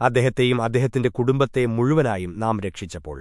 അദ്ദേഹത്തെയും അദ്ദേഹത്തിന്റെ കുടുംബത്തെ മുഴുവനായും നാം രക്ഷിച്ചപ്പോൾ